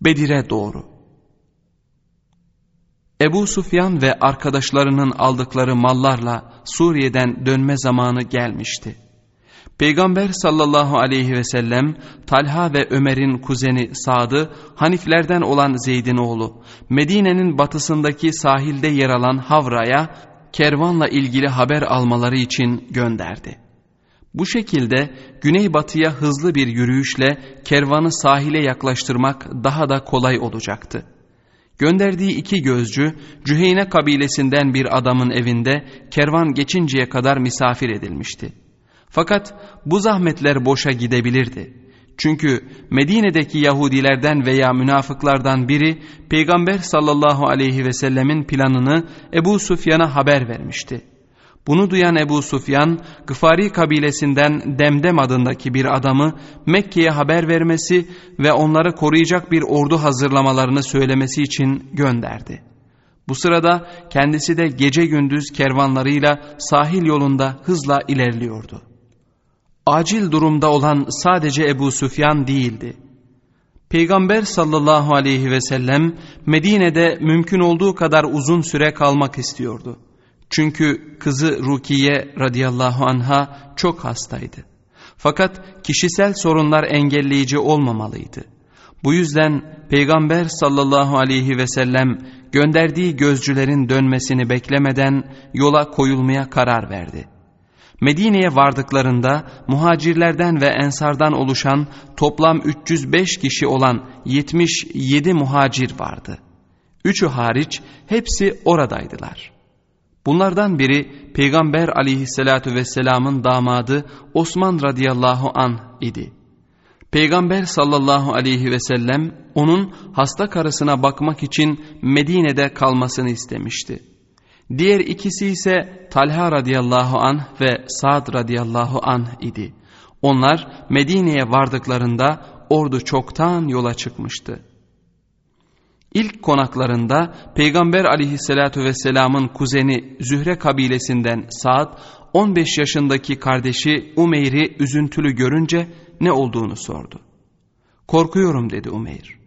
Bedir'e doğru. Ebu Sufyan ve arkadaşlarının aldıkları mallarla Suriye'den dönme zamanı gelmişti. Peygamber sallallahu aleyhi ve sellem Talha ve Ömer'in kuzeni Sad'ı Haniflerden olan Zeyd'in oğlu Medine'nin batısındaki sahilde yer alan Havra'ya kervanla ilgili haber almaları için gönderdi. Bu şekilde güneybatıya hızlı bir yürüyüşle kervanı sahile yaklaştırmak daha da kolay olacaktı. Gönderdiği iki gözcü Cüheyne kabilesinden bir adamın evinde kervan geçinceye kadar misafir edilmişti. Fakat bu zahmetler boşa gidebilirdi. Çünkü Medine'deki Yahudilerden veya münafıklardan biri Peygamber sallallahu aleyhi ve sellemin planını Ebu Sufyan'a haber vermişti. Bunu duyan Ebu Sufyan, Gıfari kabilesinden Demdem adındaki bir adamı Mekke'ye haber vermesi ve onları koruyacak bir ordu hazırlamalarını söylemesi için gönderdi. Bu sırada kendisi de gece gündüz kervanlarıyla sahil yolunda hızla ilerliyordu. Acil durumda olan sadece Ebu Süfyan değildi. Peygamber sallallahu aleyhi ve sellem Medine'de mümkün olduğu kadar uzun süre kalmak istiyordu. Çünkü kızı Rukiye radıyallahu anha çok hastaydı. Fakat kişisel sorunlar engelleyici olmamalıydı. Bu yüzden Peygamber sallallahu aleyhi ve sellem gönderdiği gözcülerin dönmesini beklemeden yola koyulmaya karar verdi. Medine'ye vardıklarında muhacirlerden ve ensardan oluşan toplam 305 kişi olan 77 muhacir vardı. Üçü hariç hepsi oradaydılar. Bunlardan biri Peygamber aleyhissalatü vesselamın damadı Osman radıyallahu an idi. Peygamber sallallahu aleyhi ve sellem onun hasta karısına bakmak için Medine'de kalmasını istemişti. Diğer ikisi ise Talha radıyallahu an ve Sa'd radıyallahu an idi. Onlar Medine'ye vardıklarında ordu çoktan yola çıkmıştı. İlk konaklarında Peygamber aleyhissalatü vesselamın kuzeni Zühre kabilesinden Sa'd 15 yaşındaki kardeşi Umeyr'i üzüntülü görünce ne olduğunu sordu. Korkuyorum dedi Umeyr.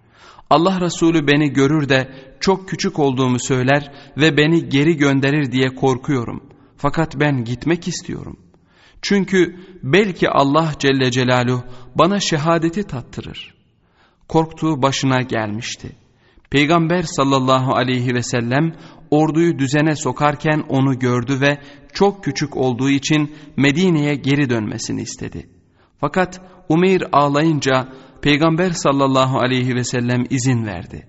Allah Resulü beni görür de çok küçük olduğumu söyler ve beni geri gönderir diye korkuyorum. Fakat ben gitmek istiyorum. Çünkü belki Allah Celle Celaluhu bana şehadeti tattırır. Korktuğu başına gelmişti. Peygamber sallallahu aleyhi ve sellem orduyu düzene sokarken onu gördü ve çok küçük olduğu için Medine'ye geri dönmesini istedi. Fakat Umeyr ağlayınca Peygamber sallallahu aleyhi ve sellem izin verdi.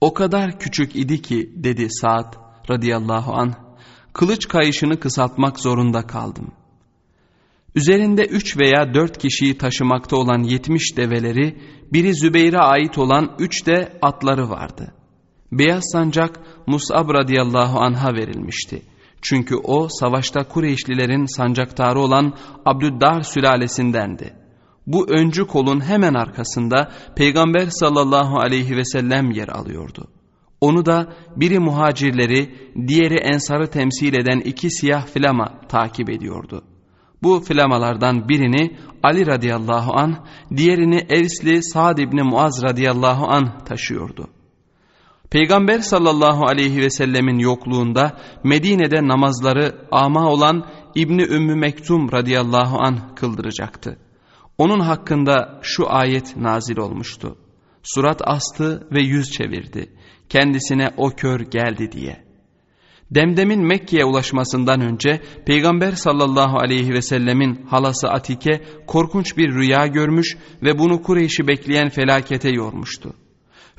O kadar küçük idi ki dedi Sa'd radıyallahu an kılıç kayışını kısaltmak zorunda kaldım. Üzerinde üç veya dört kişiyi taşımakta olan yetmiş develeri, biri Zübeyir'e ait olan üç de atları vardı. Beyaz sancak Mus'ab radıyallahu anha verilmişti. Çünkü o savaşta Kureyşlilerin sancaktarı olan Abdüddar sülalesindendi. Bu öncü kolun hemen arkasında Peygamber sallallahu aleyhi ve sellem yer alıyordu. Onu da biri muhacirleri, diğeri ensarı temsil eden iki siyah flama takip ediyordu. Bu flamalardan birini Ali radıyallahu an, diğerini Evsli Sa'd ibni Muaz radıyallahu an taşıyordu. Peygamber sallallahu aleyhi ve sellemin yokluğunda Medine'de namazları ama olan İbni Ümmü Mektum radıyallahu an kıldıracaktı. Onun hakkında şu ayet nazil olmuştu. Surat astı ve yüz çevirdi. Kendisine o kör geldi diye. Demdem'in Mekke'ye ulaşmasından önce Peygamber sallallahu aleyhi ve sellemin halası Atike korkunç bir rüya görmüş ve bunu Kureyş'i bekleyen felakete yormuştu.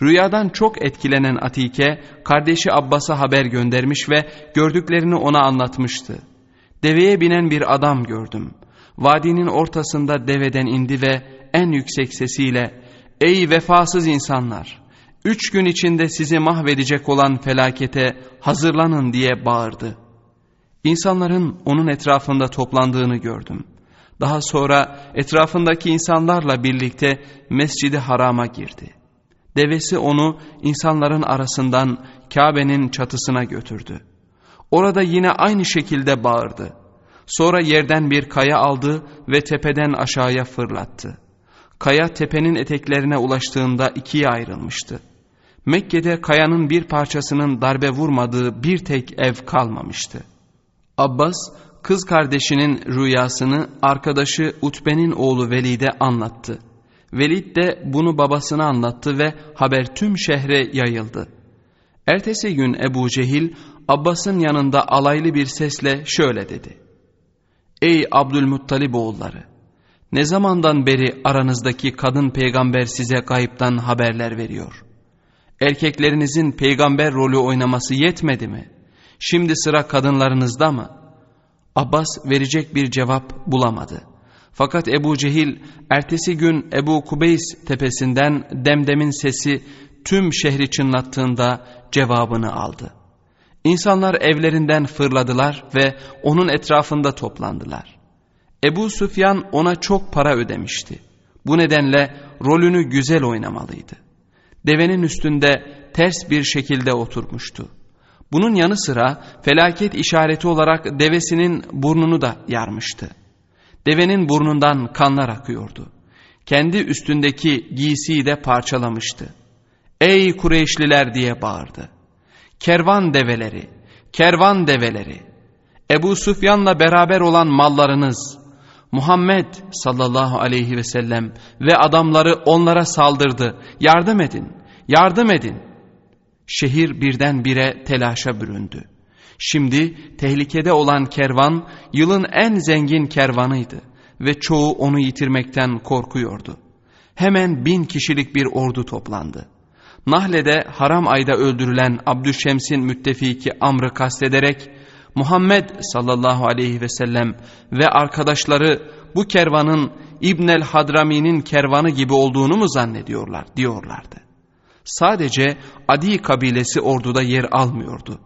Rüyadan çok etkilenen Atike kardeşi Abbas'a haber göndermiş ve gördüklerini ona anlatmıştı. Deveye binen bir adam gördüm. Vadinin ortasında deveden indi ve en yüksek sesiyle ''Ey vefasız insanlar! Üç gün içinde sizi mahvedecek olan felakete hazırlanın!'' diye bağırdı. İnsanların onun etrafında toplandığını gördüm. Daha sonra etrafındaki insanlarla birlikte mescidi harama girdi. Devesi onu insanların arasından Kabe'nin çatısına götürdü. Orada yine aynı şekilde bağırdı. Sonra yerden bir kaya aldı ve tepeden aşağıya fırlattı. Kaya tepenin eteklerine ulaştığında ikiye ayrılmıştı. Mekke'de kayanın bir parçasının darbe vurmadığı bir tek ev kalmamıştı. Abbas kız kardeşinin rüyasını arkadaşı Utbe'nin oğlu Velid'e anlattı. Velid de bunu babasına anlattı ve haber tüm şehre yayıldı. Ertesi gün Ebu Cehil Abbas'ın yanında alaylı bir sesle şöyle dedi. Ey Abdülmuttalib oğulları! Ne zamandan beri aranızdaki kadın peygamber size kayıptan haberler veriyor? Erkeklerinizin peygamber rolü oynaması yetmedi mi? Şimdi sıra kadınlarınızda mı? Abbas verecek bir cevap bulamadı. Fakat Ebu Cehil ertesi gün Ebu Kubeys tepesinden demdemin sesi tüm şehri çınlattığında cevabını aldı. İnsanlar evlerinden fırladılar ve onun etrafında toplandılar. Ebu Süfyan ona çok para ödemişti. Bu nedenle rolünü güzel oynamalıydı. Devenin üstünde ters bir şekilde oturmuştu. Bunun yanı sıra felaket işareti olarak devesinin burnunu da yarmıştı. Devenin burnundan kanlar akıyordu. Kendi üstündeki giysiyi de parçalamıştı. Ey Kureyşliler diye bağırdı. Kervan develeri, kervan develeri, Ebu Süfyan'la beraber olan mallarınız, Muhammed sallallahu aleyhi ve sellem ve adamları onlara saldırdı. Yardım edin, yardım edin. Şehir birdenbire telaşa büründü. Şimdi tehlikede olan kervan yılın en zengin kervanıydı ve çoğu onu yitirmekten korkuyordu. Hemen bin kişilik bir ordu toplandı. Nahle'de haram ayda öldürülen Abdüşşems'in müttefiki Amr'ı kastederek Muhammed sallallahu aleyhi ve sellem ve arkadaşları bu kervanın İbnel Hadrami'nin kervanı gibi olduğunu mu zannediyorlar diyorlardı. Sadece Adi kabilesi orduda yer almıyordu.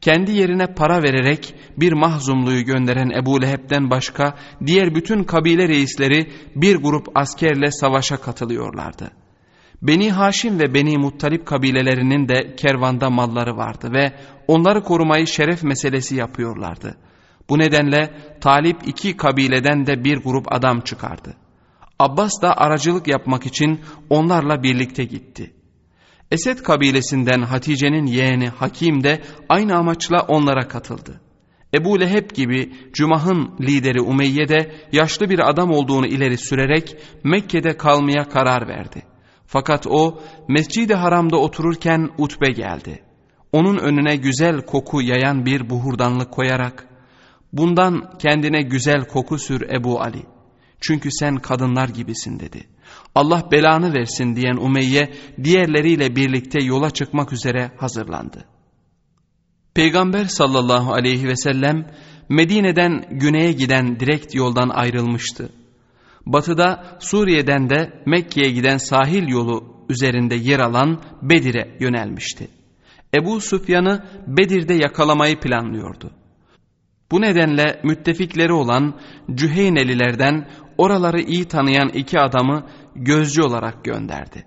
Kendi yerine para vererek bir mahzumluyu gönderen Ebu Leheb'den başka diğer bütün kabile reisleri bir grup askerle savaşa katılıyorlardı. Beni Haşim ve Beni Muttalip kabilelerinin de kervanda malları vardı ve onları korumayı şeref meselesi yapıyorlardı. Bu nedenle Talip iki kabileden de bir grup adam çıkardı. Abbas da aracılık yapmak için onlarla birlikte gitti. Esed kabilesinden Hatice'nin yeğeni Hakim de aynı amaçla onlara katıldı. Ebu Leheb gibi Cumah'ın lideri Umeyye de yaşlı bir adam olduğunu ileri sürerek Mekke'de kalmaya karar verdi. Fakat o Mescid-i Haram'da otururken Utbe geldi. Onun önüne güzel koku yayan bir buhurdanlık koyarak bundan kendine güzel koku sür Ebu Ali. Çünkü sen kadınlar gibisin dedi. Allah belanı versin diyen Umeyye diğerleriyle birlikte yola çıkmak üzere hazırlandı. Peygamber sallallahu aleyhi ve sellem Medine'den güneye giden direkt yoldan ayrılmıştı. Batıda Suriye'den de Mekke'ye giden sahil yolu üzerinde yer alan Bedir'e yönelmişti. Ebu Süfyan'ı Bedir'de yakalamayı planlıyordu. Bu nedenle müttefikleri olan Cüheynelilerden oraları iyi tanıyan iki adamı gözcü olarak gönderdi.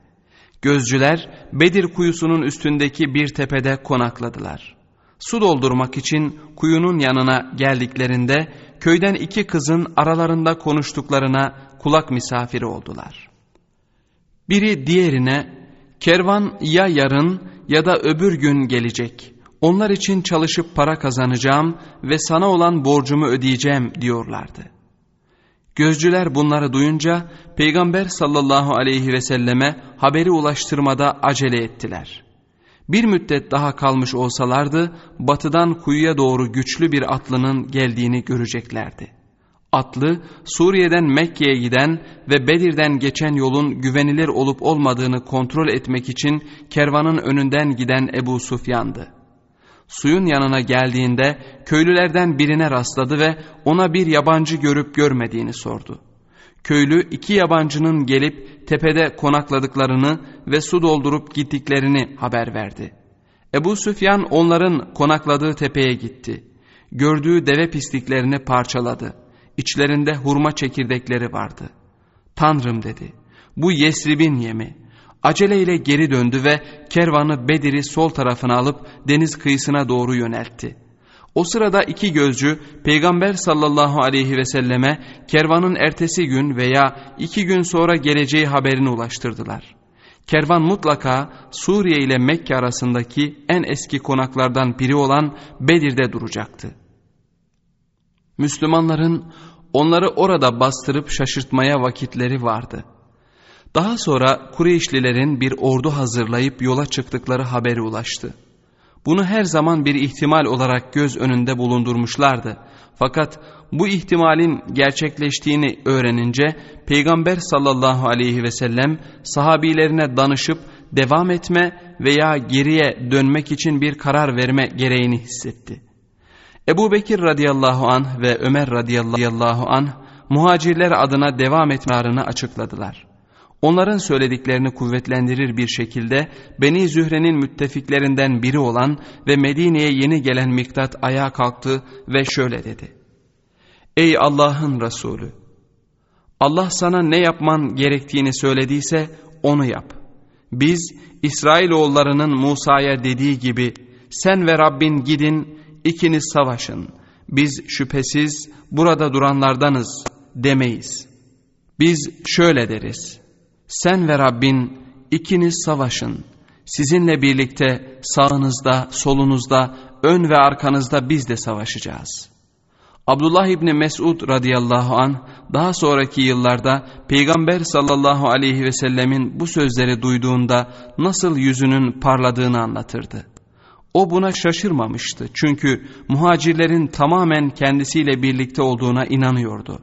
Gözcüler Bedir kuyusunun üstündeki bir tepede konakladılar. Su doldurmak için kuyunun yanına geldiklerinde köyden iki kızın aralarında konuştuklarına kulak misafiri oldular. Biri diğerine kervan ya yarın ya da öbür gün gelecek. Onlar için çalışıp para kazanacağım ve sana olan borcumu ödeyeceğim diyorlardı. Gözcüler bunları duyunca Peygamber sallallahu aleyhi ve selleme haberi ulaştırmada acele ettiler. Bir müddet daha kalmış olsalardı batıdan kuyuya doğru güçlü bir atlının geldiğini göreceklerdi. Atlı Suriye'den Mekke'ye giden ve Bedir'den geçen yolun güvenilir olup olmadığını kontrol etmek için kervanın önünden giden Ebu Sufyan'dı. Suyun yanına geldiğinde köylülerden birine rastladı ve ona bir yabancı görüp görmediğini sordu. Köylü iki yabancının gelip tepede konakladıklarını ve su doldurup gittiklerini haber verdi. Ebu Süfyan onların konakladığı tepeye gitti. Gördüğü deve pisliklerini parçaladı. İçlerinde hurma çekirdekleri vardı. Tanrım dedi, bu Yesrib'in yemi. Aceleyle geri döndü ve kervanı Bedir'i sol tarafına alıp deniz kıyısına doğru yöneltti. O sırada iki gözcü Peygamber sallallahu aleyhi ve selleme kervanın ertesi gün veya iki gün sonra geleceği haberini ulaştırdılar. Kervan mutlaka Suriye ile Mekke arasındaki en eski konaklardan biri olan Bedir'de duracaktı. Müslümanların onları orada bastırıp şaşırtmaya vakitleri vardı. Daha sonra Kureyşlilerin bir ordu hazırlayıp yola çıktıkları haberi ulaştı. Bunu her zaman bir ihtimal olarak göz önünde bulundurmuşlardı. Fakat bu ihtimalin gerçekleştiğini öğrenince Peygamber sallallahu aleyhi ve sellem sahabilerine danışıp devam etme veya geriye dönmek için bir karar verme gereğini hissetti. Ebu Bekir radıyallahu anh ve Ömer radıyallahu anh muhacirler adına devam etmelarını açıkladılar. Onların söylediklerini kuvvetlendirir bir şekilde Beni Zühre'nin müttefiklerinden biri olan ve Medine'ye yeni gelen Miktat ayağa kalktı ve şöyle dedi. Ey Allah'ın Resulü! Allah sana ne yapman gerektiğini söylediyse onu yap. Biz İsrailoğullarının Musa'ya dediği gibi sen ve Rabbin gidin ikiniz savaşın. Biz şüphesiz burada duranlardanız demeyiz. Biz şöyle deriz. Sen ve Rabbin ikiniz savaşın. Sizinle birlikte sağınızda, solunuzda, ön ve arkanızda biz de savaşacağız. Abdullah İbni Mesud radıyallahu an daha sonraki yıllarda Peygamber sallallahu aleyhi ve sellemin bu sözleri duyduğunda nasıl yüzünün parladığını anlatırdı. O buna şaşırmamıştı çünkü muhacirlerin tamamen kendisiyle birlikte olduğuna inanıyordu.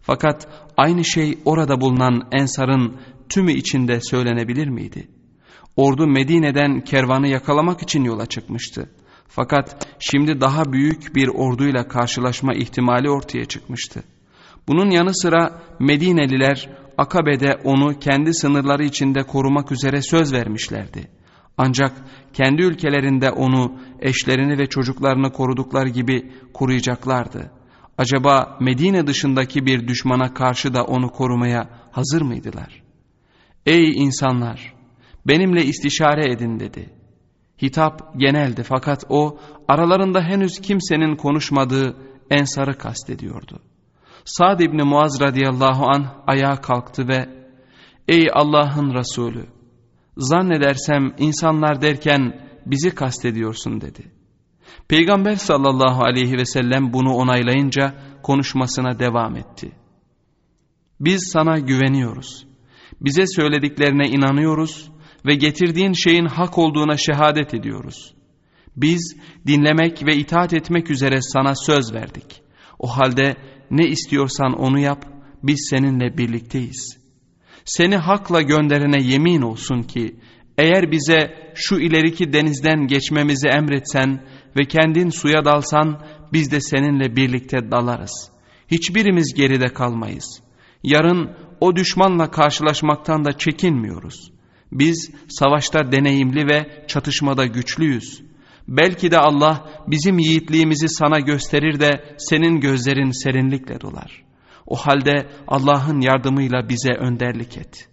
Fakat aynı şey orada bulunan Ensar'ın tümü içinde söylenebilir miydi? Ordu Medine'den kervanı yakalamak için yola çıkmıştı. Fakat şimdi daha büyük bir orduyla karşılaşma ihtimali ortaya çıkmıştı. Bunun yanı sıra Medineliler Akabe'de onu kendi sınırları içinde korumak üzere söz vermişlerdi. Ancak kendi ülkelerinde onu eşlerini ve çocuklarını korudukları gibi koruyacaklardı. Acaba Medine dışındaki bir düşmana karşı da onu korumaya hazır mıydılar? Ey insanlar! Benimle istişare edin dedi. Hitap geneldi fakat o aralarında henüz kimsenin konuşmadığı Ensar'ı kastediyordu. Sa'd İbni Muaz radıyallahu an ayağa kalktı ve Ey Allah'ın Resulü! Zannedersem insanlar derken bizi kastediyorsun dedi. Peygamber sallallahu aleyhi ve sellem bunu onaylayınca konuşmasına devam etti. Biz sana güveniyoruz. Bize söylediklerine inanıyoruz ve getirdiğin şeyin hak olduğuna şehadet ediyoruz. Biz dinlemek ve itaat etmek üzere sana söz verdik. O halde ne istiyorsan onu yap, biz seninle birlikteyiz. Seni hakla gönderene yemin olsun ki, eğer bize şu ileriki denizden geçmemizi emretsen ve kendin suya dalsan, biz de seninle birlikte dalarız. Hiçbirimiz geride kalmayız. Yarın o düşmanla karşılaşmaktan da çekinmiyoruz. Biz savaşta deneyimli ve çatışmada güçlüyüz. Belki de Allah bizim yiğitliğimizi sana gösterir de senin gözlerin serinlikle dolar. O halde Allah'ın yardımıyla bize önderlik et.''